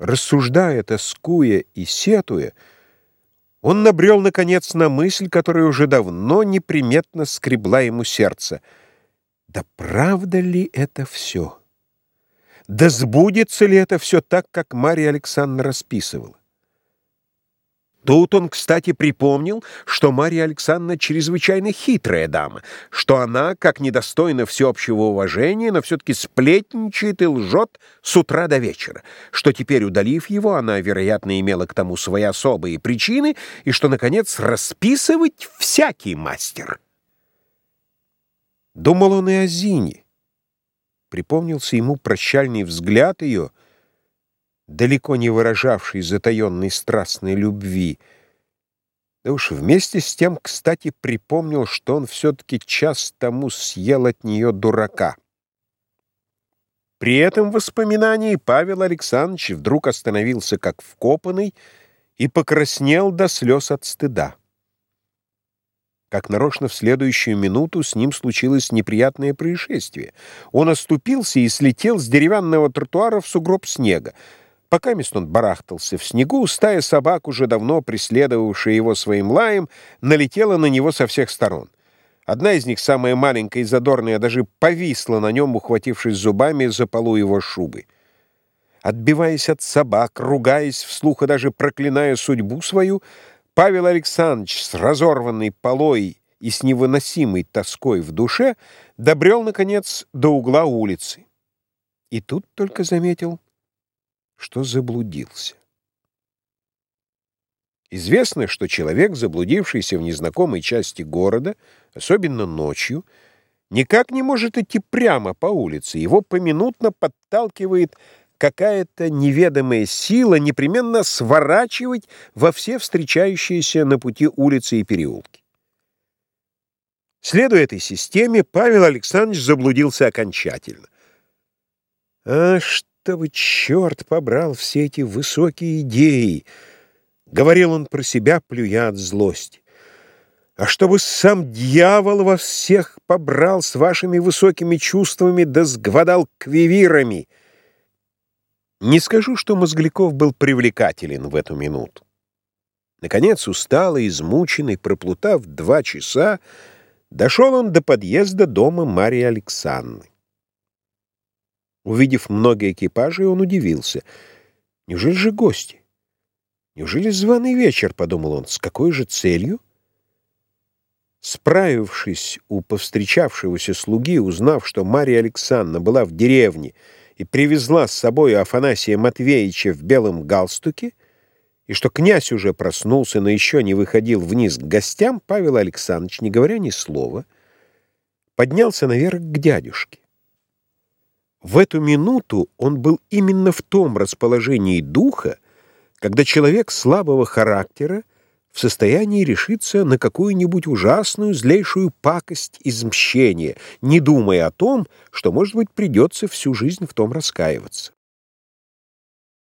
Рассуждая, тоскуя и сетуя, он набрел, наконец, на мысль, которая уже давно неприметно скребла ему сердце. Да правда ли это все? Да сбудется ли это все так, как Марья Александровна расписывала? Тут он, кстати, припомнил, что Марья Александровна чрезвычайно хитрая дама, что она, как недостойна всеобщего уважения, но все-таки сплетничает и лжет с утра до вечера, что теперь, удалив его, она, вероятно, имела к тому свои особые причины, и что, наконец, расписывать всякий мастер. Думал он и о Зине. Припомнился ему прощальный взгляд ее — далеко не выражавший затаенной страстной любви. Да уж вместе с тем, кстати, припомнил, что он все-таки час тому съел от нее дурака. При этом воспоминании Павел Александрович вдруг остановился как вкопанный и покраснел до слез от стыда. Как нарочно в следующую минуту с ним случилось неприятное происшествие. Он оступился и слетел с деревянного тротуара в сугроб снега. Пока он барахтался в снегу, стая собак, уже давно преследовавшая его своим лаем, налетела на него со всех сторон. Одна из них, самая маленькая и задорная, даже повисла на нем, ухватившись зубами за полу его шубы. Отбиваясь от собак, ругаясь вслух и даже проклиная судьбу свою, Павел Александрович с разорванной полой и с невыносимой тоской в душе добрел, наконец, до угла улицы. И тут только заметил — что заблудился. Известно, что человек, заблудившийся в незнакомой части города, особенно ночью, никак не может идти прямо по улице. Его поминутно подталкивает какая-то неведомая сила непременно сворачивать во все встречающиеся на пути улицы и переулки. Следуя этой системе, Павел Александрович заблудился окончательно. А что? Вы черт, побрал все эти высокие идеи!» — говорил он про себя, плюя от злости. «А чтобы сам дьявол во всех побрал с вашими высокими чувствами да с гвадалквивирами!» Не скажу, что Мозгляков был привлекателен в эту минуту. Наконец, усталый, измученный, проплутав два часа, дошел он до подъезда дома Марии Александры. Увидев много экипажей, он удивился. Неужели же гости? Неужели званый вечер, подумал он, с какой же целью? Справившись у повстречавшегося слуги, узнав, что Мария Александровна была в деревне и привезла с собой Афанасия Матвеевича в белом галстуке, и что князь уже проснулся, но еще не выходил вниз к гостям, Павел Александрович, не говоря ни слова, поднялся наверх к дядюшке. В эту минуту он был именно в том расположении духа, когда человек слабого характера в состоянии решиться на какую-нибудь ужасную, злейшую пакость из мщения, не думая о том, что, может быть, придется всю жизнь в том раскаиваться.